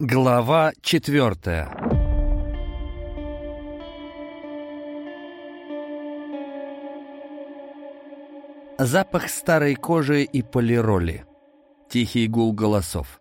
Глава четвертая Запах старой кожи и полироли. Тихий гул голосов.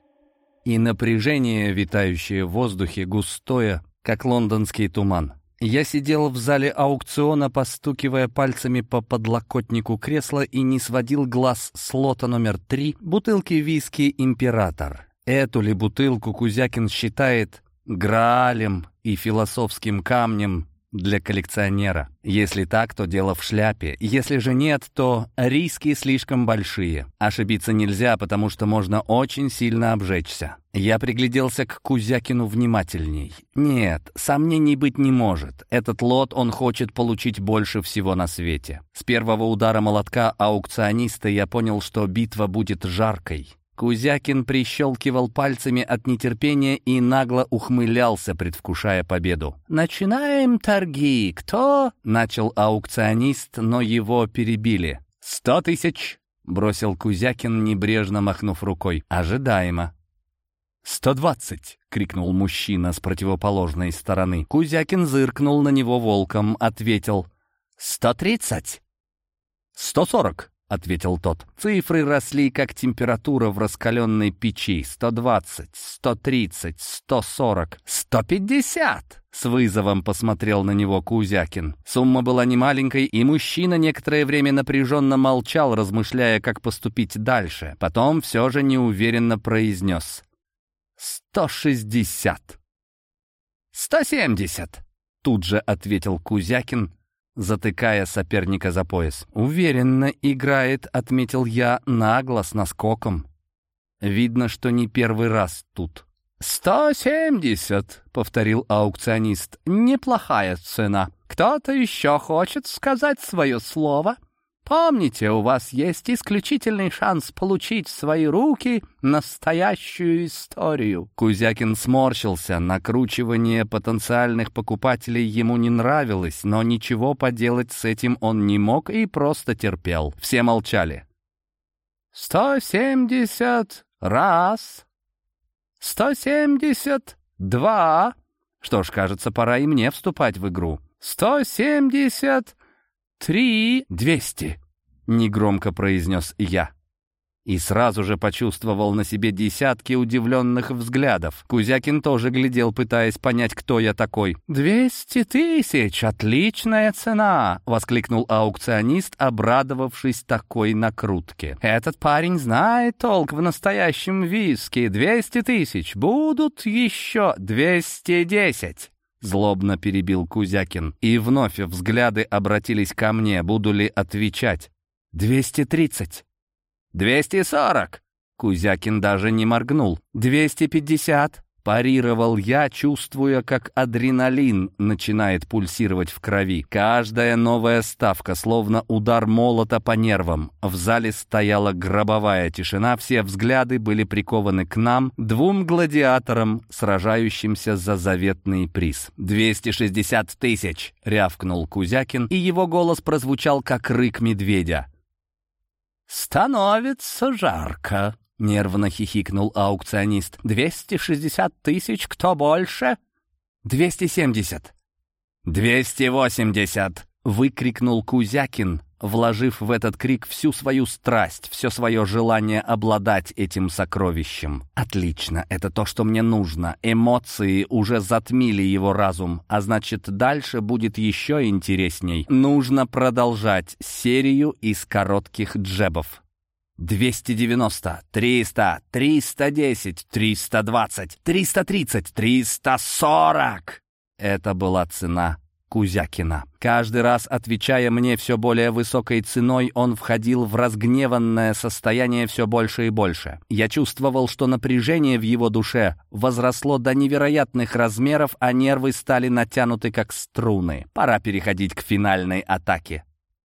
И напряжение, витающее в воздухе, густое, как лондонский туман. Я сидел в зале аукциона, постукивая пальцами по подлокотнику кресла и не сводил глаз с лота номер три бутылки виски «Император». Эту ли бутылку Кузякин считает граалем и философским камнем для коллекционера. Если так, то дело в шляпе. Если же нет, то риски слишком большие. Ошибиться нельзя, потому что можно очень сильно обжечься. Я пригляделся к Кузякину внимательней. Нет, сомнений быть не может. Этот лот он хочет получить больше всего на свете. С первого удара молотка аукциониста я понял, что битва будет жаркой. Кузякин прищелкивал пальцами от нетерпения и нагло ухмылялся, предвкушая победу. «Начинаем торги. Кто?» — начал аукционист, но его перебили. «Сто тысяч!» — бросил Кузякин, небрежно махнув рукой. «Ожидаемо». «Сто двадцать!» — крикнул мужчина с противоположной стороны. Кузякин зыркнул на него волком, ответил. «Сто тридцать!» «Сто сорок!» — ответил тот. Цифры росли, как температура в раскаленной печи. Сто двадцать, сто тридцать, сто сорок, сто пятьдесят! С вызовом посмотрел на него Кузякин. Сумма была немаленькой, и мужчина некоторое время напряженно молчал, размышляя, как поступить дальше. Потом все же неуверенно произнес. «Сто шестьдесят!» «Сто семьдесят!» Тут же ответил Кузякин, затыкая соперника за пояс. «Уверенно играет», — отметил я, нагло, с наскоком. Видно, что не первый раз тут. «Сто семьдесят», — повторил аукционист. «Неплохая цена. Кто-то еще хочет сказать свое слово?» Помните, у вас есть исключительный шанс получить в свои руки настоящую историю. Кузякин сморщился, накручивание потенциальных покупателей ему не нравилось, но ничего поделать с этим он не мог и просто терпел. Все молчали. «Сто семьдесят раз, сто семьдесят два...» Что ж, кажется, пора и мне вступать в игру. «Сто семьдесят «Три двести», — негромко произнес я. И сразу же почувствовал на себе десятки удивленных взглядов. Кузякин тоже глядел, пытаясь понять, кто я такой. «Двести тысяч! Отличная цена!» — воскликнул аукционист, обрадовавшись такой накрутке. «Этот парень знает толк в настоящем виске. Двести тысяч! Будут еще двести десять!» Злобно перебил Кузякин. И вновь взгляды обратились ко мне. Буду ли отвечать? «Двести тридцать». «Двести сорок». Кузякин даже не моргнул. «Двести пятьдесят». Парировал я, чувствуя, как адреналин начинает пульсировать в крови. Каждая новая ставка, словно удар молота по нервам. В зале стояла гробовая тишина, все взгляды были прикованы к нам, двум гладиаторам, сражающимся за заветный приз. «260 тысяч!» — рявкнул Кузякин, и его голос прозвучал, как рык медведя. «Становится жарко!» — нервно хихикнул аукционист. «Двести шестьдесят тысяч, кто больше?» «Двести семьдесят». «Двести восемьдесят!» — выкрикнул Кузякин, вложив в этот крик всю свою страсть, все свое желание обладать этим сокровищем. «Отлично, это то, что мне нужно. Эмоции уже затмили его разум, а значит, дальше будет еще интересней. Нужно продолжать серию из коротких джебов». 290, 300, 310, 320, 330, 340. Это была цена Кузякина. Каждый раз, отвечая мне все более высокой ценой, он входил в разгневанное состояние все больше и больше. Я чувствовал, что напряжение в его душе возросло до невероятных размеров, а нервы стали натянуты как струны. Пора переходить к финальной атаке.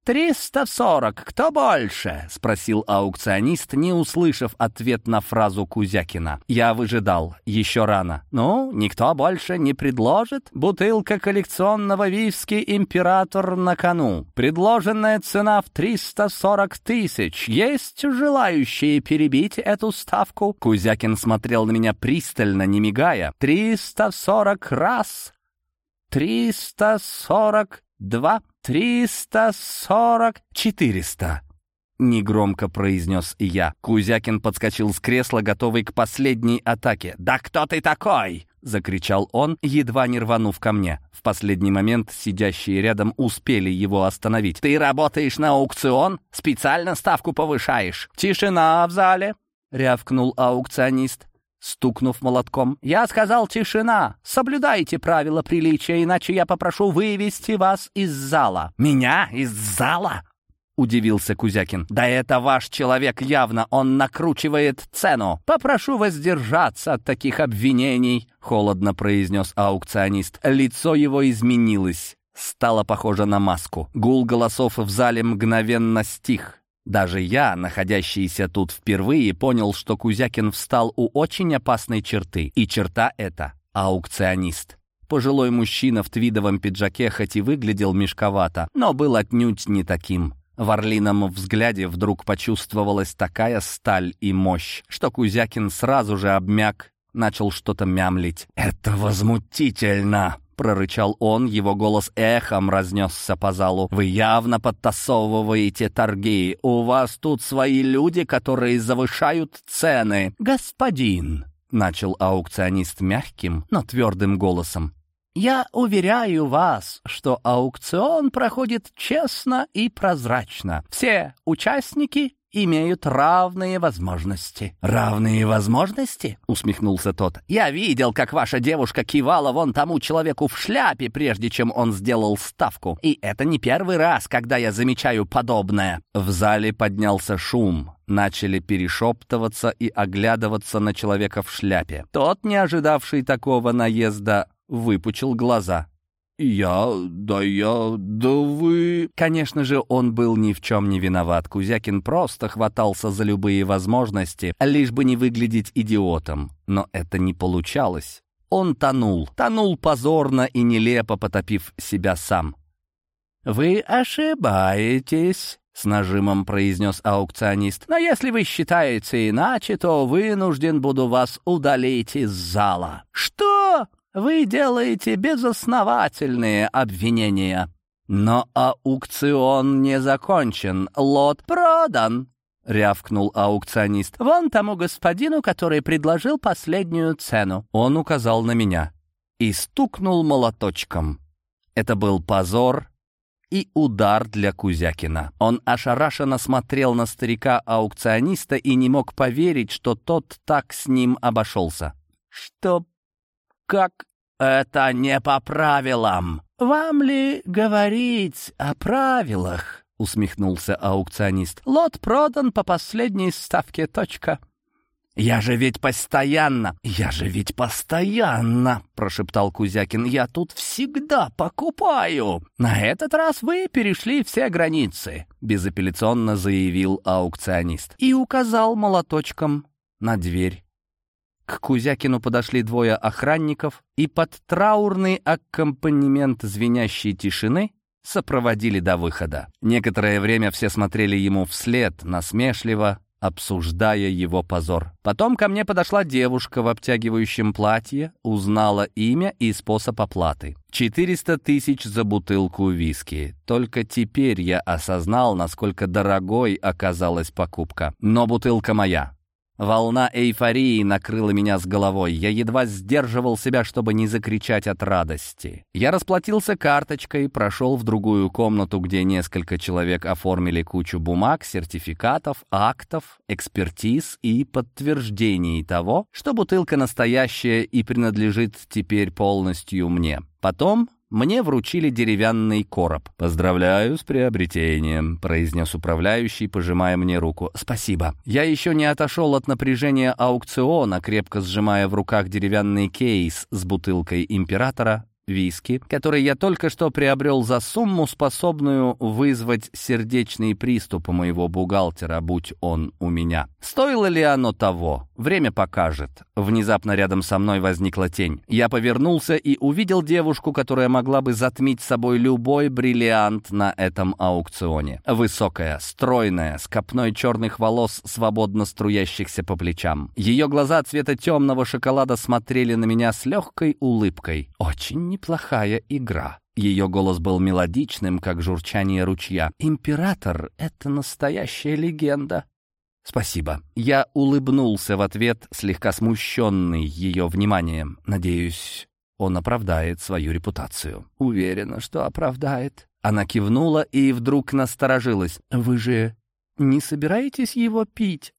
«Триста сорок! Кто больше?» — спросил аукционист, не услышав ответ на фразу Кузякина. Я выжидал. Еще рано. «Ну, никто больше не предложит? Бутылка коллекционного виски «Император» на кону. Предложенная цена в триста сорок тысяч. Есть желающие перебить эту ставку?» Кузякин смотрел на меня пристально, не мигая. «Триста сорок раз! Триста сорок два!» «Триста сорок... четыреста!» Негромко произнес я. Кузякин подскочил с кресла, готовый к последней атаке. «Да кто ты такой?» — закричал он, едва не рванув ко мне. В последний момент сидящие рядом успели его остановить. «Ты работаешь на аукцион? Специально ставку повышаешь?» «Тишина в зале!» — рявкнул аукционист стукнув молотком. «Я сказал тишина! Соблюдайте правила приличия, иначе я попрошу вывести вас из зала». «Меня? Из зала?» — удивился Кузякин. «Да это ваш человек явно, он накручивает цену. Попрошу воздержаться от таких обвинений», — холодно произнес аукционист. Лицо его изменилось, стало похоже на маску. Гул голосов в зале мгновенно стих. Даже я, находящийся тут впервые, понял, что Кузякин встал у очень опасной черты. И черта эта — аукционист. Пожилой мужчина в твидовом пиджаке хоть и выглядел мешковато, но был отнюдь не таким. В орлином взгляде вдруг почувствовалась такая сталь и мощь, что Кузякин сразу же обмяк, начал что-то мямлить. «Это возмутительно!» Прорычал он, его голос эхом разнесся по залу. «Вы явно подтасовываете торги. У вас тут свои люди, которые завышают цены. Господин!» — начал аукционист мягким, но твердым голосом. «Я уверяю вас, что аукцион проходит честно и прозрачно. Все участники имеют равные возможности». «Равные возможности?» — усмехнулся тот. «Я видел, как ваша девушка кивала вон тому человеку в шляпе, прежде чем он сделал ставку. И это не первый раз, когда я замечаю подобное». В зале поднялся шум. Начали перешептываться и оглядываться на человека в шляпе. Тот, не ожидавший такого наезда, выпучил глаза. «Я... да я... да вы...» Конечно же, он был ни в чем не виноват. Кузякин просто хватался за любые возможности, лишь бы не выглядеть идиотом. Но это не получалось. Он тонул. Тонул позорно и нелепо, потопив себя сам. «Вы ошибаетесь», — с нажимом произнес аукционист. «Но если вы считаете иначе, то вынужден буду вас удалить из зала». «Что?» Вы делаете безосновательные обвинения. Но аукцион не закончен, лот продан, — рявкнул аукционист. «Вон тому господину, который предложил последнюю цену». Он указал на меня и стукнул молоточком. Это был позор и удар для Кузякина. Он ошарашенно смотрел на старика-аукциониста и не мог поверить, что тот так с ним обошелся. «Что как это не по правилам. Вам ли говорить о правилах? усмехнулся аукционист. Лот продан по последней ставке. Точка. «Я же ведь постоянно, я же ведь постоянно!» — прошептал Кузякин. «Я тут всегда покупаю!» «На этот раз вы перешли все границы», — безапелляционно заявил аукционист и указал молоточком на дверь. К Кузякину подошли двое охранников и под траурный аккомпанемент звенящей тишины сопроводили до выхода. Некоторое время все смотрели ему вслед, насмешливо, обсуждая его позор. Потом ко мне подошла девушка в обтягивающем платье, узнала имя и способ оплаты. 400 тысяч за бутылку виски. Только теперь я осознал, насколько дорогой оказалась покупка. Но бутылка моя. Волна эйфории накрыла меня с головой. Я едва сдерживал себя, чтобы не закричать от радости. Я расплатился карточкой, прошел в другую комнату, где несколько человек оформили кучу бумаг, сертификатов, актов, экспертиз и подтверждений того, что бутылка настоящая и принадлежит теперь полностью мне. Потом мне вручили деревянный короб. «Поздравляю с приобретением», — произнес управляющий, пожимая мне руку. «Спасибо». Я еще не отошел от напряжения аукциона, крепко сжимая в руках деревянный кейс с бутылкой императора, виски, который я только что приобрел за сумму, способную вызвать сердечный приступ у моего бухгалтера, будь он у меня. Стоило ли оно того? Время покажет. Внезапно рядом со мной возникла тень. Я повернулся и увидел девушку, которая могла бы затмить собой любой бриллиант на этом аукционе. Высокая, стройная, с копной черных волос, свободно струящихся по плечам. Ее глаза цвета темного шоколада смотрели на меня с легкой улыбкой. Очень неплохая игра. Ее голос был мелодичным, как журчание ручья. «Император — это настоящая легенда». «Спасибо». Я улыбнулся в ответ, слегка смущенный ее вниманием. Надеюсь, он оправдает свою репутацию. Уверена, что оправдает. Она кивнула и вдруг насторожилась. «Вы же не собираетесь его пить?»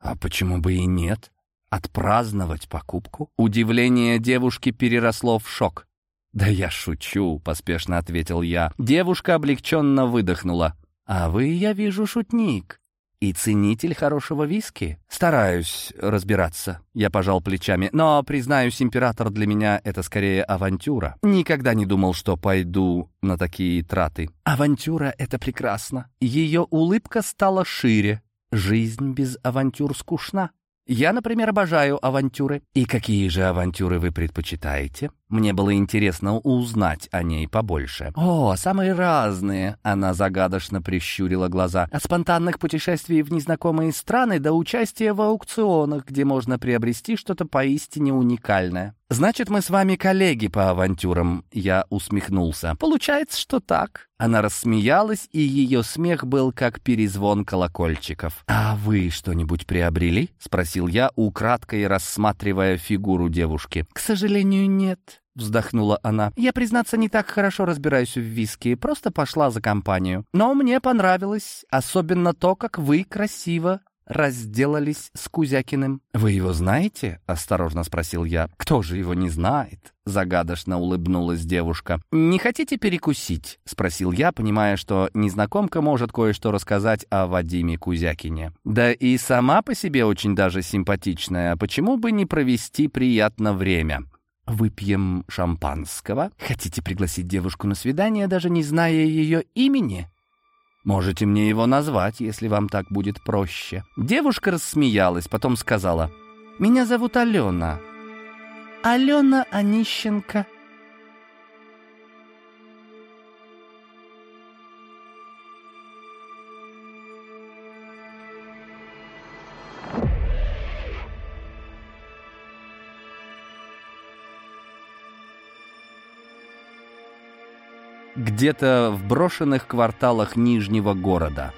«А почему бы и нет?» «Отпраздновать покупку?» Удивление девушки переросло в шок. «Да я шучу», — поспешно ответил я. Девушка облегченно выдохнула. «А вы, я вижу, шутник и ценитель хорошего виски. Стараюсь разбираться. Я пожал плечами. Но, признаюсь, император для меня — это скорее авантюра. Никогда не думал, что пойду на такие траты. Авантюра — это прекрасно. Ее улыбка стала шире. Жизнь без авантюр скучна. Я, например, обожаю авантюры. И какие же авантюры вы предпочитаете? Мне было интересно узнать о ней побольше. О, самые разные. Она загадочно прищурила глаза. От спонтанных путешествий в незнакомые страны до участия в аукционах, где можно приобрести что-то поистине уникальное. «Значит, мы с вами коллеги по авантюрам», — я усмехнулся. «Получается, что так». Она рассмеялась, и ее смех был как перезвон колокольчиков. «А вы что-нибудь приобрели?» — спросил я, украдкой рассматривая фигуру девушки. «К сожалению, нет», — вздохнула она. «Я, признаться, не так хорошо разбираюсь в виски, просто пошла за компанию. Но мне понравилось, особенно то, как вы красиво разделались с Кузякиным. «Вы его знаете?» — осторожно спросил я. «Кто же его не знает?» — загадочно улыбнулась девушка. «Не хотите перекусить?» — спросил я, понимая, что незнакомка может кое-что рассказать о Вадиме Кузякине. «Да и сама по себе очень даже симпатичная. Почему бы не провести приятно время?» «Выпьем шампанского? Хотите пригласить девушку на свидание, даже не зная ее имени?» Можете мне его назвать, если вам так будет проще». Девушка рассмеялась, потом сказала, «Меня зовут Алена». «Алена Онищенко». Где-то в брошенных кварталах Нижнего города.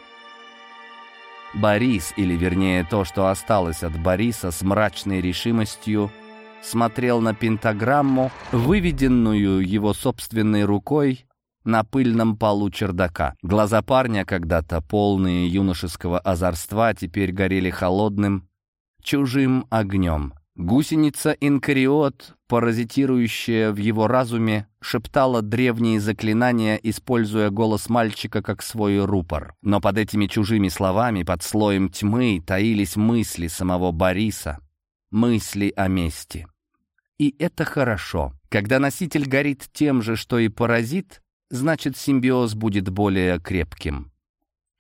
Борис, или вернее то, что осталось от Бориса, с мрачной решимостью смотрел на пентаграмму, выведенную его собственной рукой на пыльном полу чердака. Глаза парня, когда-то полные юношеского озорства, теперь горели холодным, чужим огнем. Гусеница Инкариот, паразитирующая в его разуме, шептала древние заклинания, используя голос мальчика как свой рупор. Но под этими чужими словами, под слоем тьмы, таились мысли самого Бориса, мысли о мести. И это хорошо. Когда носитель горит тем же, что и паразит, значит симбиоз будет более крепким.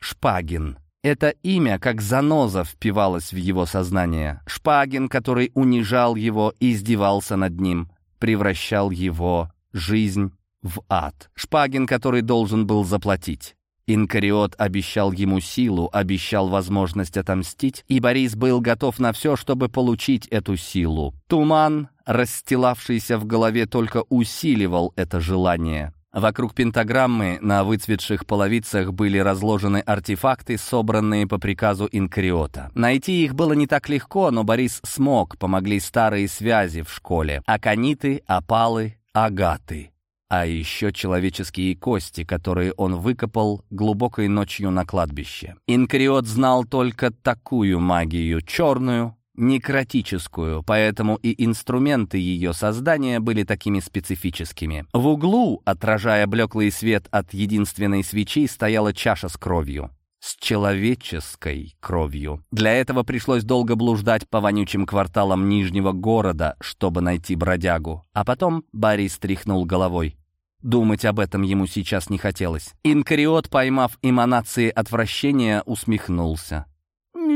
Шпагин. Это имя, как заноза, впивалось в его сознание. Шпагин, который унижал его, издевался над ним, превращал его жизнь в ад. Шпагин, который должен был заплатить. Инкариот обещал ему силу, обещал возможность отомстить, и Борис был готов на все, чтобы получить эту силу. Туман, расстилавшийся в голове, только усиливал это желание. Вокруг пентаграммы на выцветших половицах были разложены артефакты, собранные по приказу Инкариота. Найти их было не так легко, но Борис смог, помогли старые связи в школе. Акониты, опалы, агаты. А еще человеческие кости, которые он выкопал глубокой ночью на кладбище. Инкариот знал только такую магию, черную, некротическую, поэтому и инструменты ее создания были такими специфическими. В углу, отражая блеклый свет от единственной свечи, стояла чаша с кровью. с человеческой кровью. Для этого пришлось долго блуждать по вонючим кварталам Нижнего города, чтобы найти бродягу. А потом Борис стряхнул головой. Думать об этом ему сейчас не хотелось. Инкариот, поймав эманации отвращения, усмехнулся.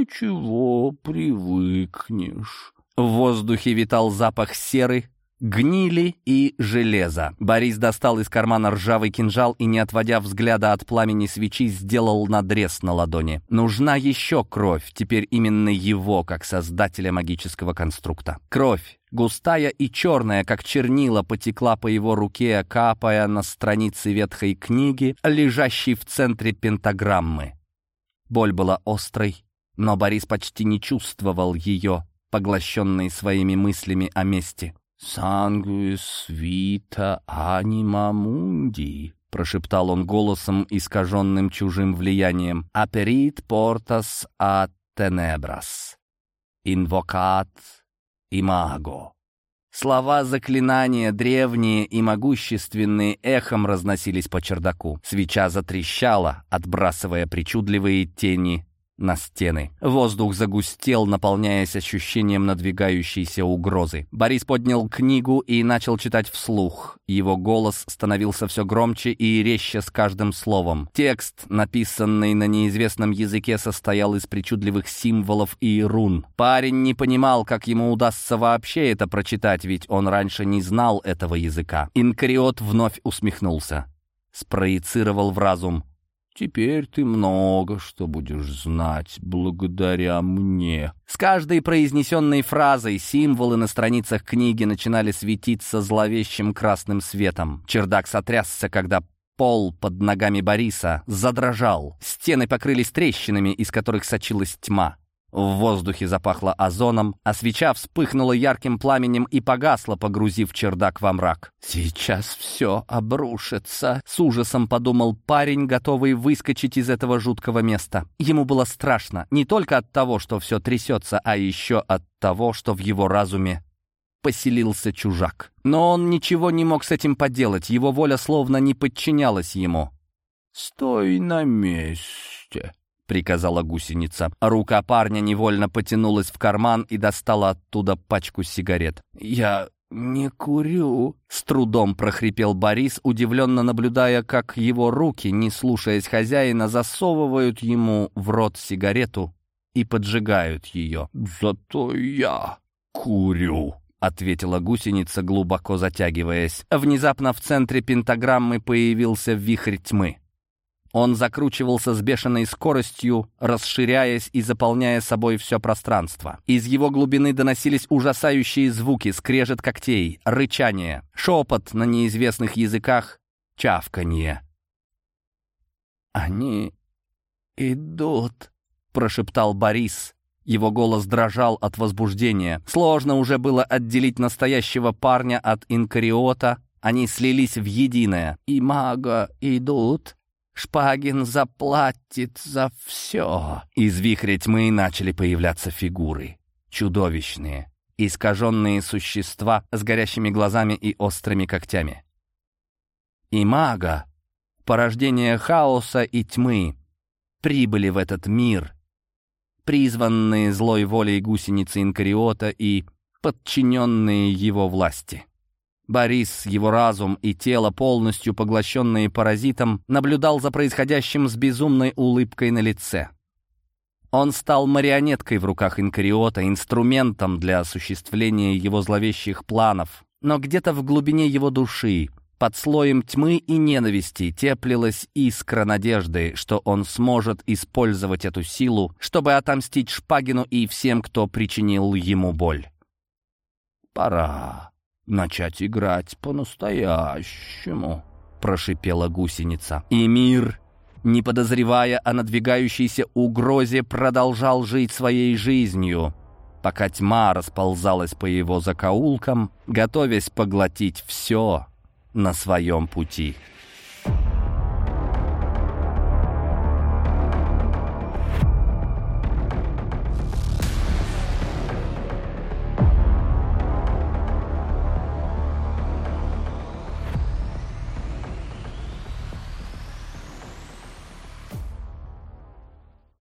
«Ничего, привыкнешь». В воздухе витал запах серы, гнили и железа. Борис достал из кармана ржавый кинжал и, не отводя взгляда от пламени свечи, сделал надрез на ладони. Нужна еще кровь, теперь именно его, как создателя магического конструкта. Кровь, густая и черная, как чернила, потекла по его руке, капая на странице ветхой книги, лежащей в центре пентаграммы. Боль была острой, но Борис почти не чувствовал ее, поглощенный своими мыслями о мести. «Сангуис вита анима мунди», — прошептал он голосом, искаженным чужим влиянием. «Аперит портас а тенебрас. Инвокат имаго». Слова заклинания, древние и могущественные, эхом разносились по чердаку. Свеча затрещала, отбрасывая причудливые тени на стены. Воздух загустел, наполняясь ощущением надвигающейся угрозы. Борис поднял книгу и начал читать вслух. Его голос становился все громче и резче с каждым словом. Текст, написанный на неизвестном языке, состоял из причудливых символов и рун. Парень не понимал, как ему удастся вообще это прочитать, ведь он раньше не знал этого языка. Инкариот вновь усмехнулся. Спроецировал в разум. Теперь ты много что будешь знать благодаря мне». С каждой произнесенной фразой символы на страницах книги начинали светиться зловещим красным светом. Чердак сотрясся, когда пол под ногами Бориса задрожал. Стены покрылись трещинами, из которых сочилась тьма. В воздухе запахло озоном, а свеча вспыхнула ярким пламенем и погасла, погрузив чердак во мрак. «Сейчас все обрушится», — с ужасом подумал парень, готовый выскочить из этого жуткого места. Ему было страшно не только от того, что все трясется, а еще от того, что в его разуме поселился чужак. Но он ничего не мог с этим поделать, его воля словно не подчинялась ему. «Стой на месте», — приказала гусеница. Рука парня невольно потянулась в карман и достала оттуда пачку сигарет. «Я не курю», — с трудом прохрипел Борис, удивленно наблюдая, как его руки, не слушаясь хозяина, засовывают ему в рот сигарету и поджигают ее. «Зато я курю», — ответила гусеница, глубоко затягиваясь. Внезапно в центре пентаграммы появился вихрь тьмы. Он закручивался с бешеной скоростью, расширяясь и заполняя собой все пространство. Из его глубины доносились ужасающие звуки, скрежет когтей, рычание, шепот на неизвестных языках, чавканье. «Они идут», — прошептал Борис. Его голос дрожал от возбуждения. Сложно уже было отделить настоящего парня от инкариота. Они слились в единое. «И мага идут», Шпагин заплатит за все. Из вихря тьмы начали появляться фигуры. Чудовищные, искаженные существа с горящими глазами и острыми когтями. И мага, порождение хаоса и тьмы, прибыли в этот мир, призванные злой волей гусеницы Инкариота и подчиненные его власти. Борис, его разум и тело, полностью поглощенные паразитом, наблюдал за происходящим с безумной улыбкой на лице. Он стал марионеткой в руках Инкариота, инструментом для осуществления его зловещих планов. Но где-то в глубине его души, под слоем тьмы и ненависти, теплилась искра надежды, что он сможет использовать эту силу, чтобы отомстить Шпагину и всем, кто причинил ему боль. «Пора», начать играть по-настоящему», — прошипела гусеница. И мир, не подозревая о надвигающейся угрозе, продолжал жить своей жизнью, пока тьма расползалась по его закоулкам, готовясь поглотить все на своем пути.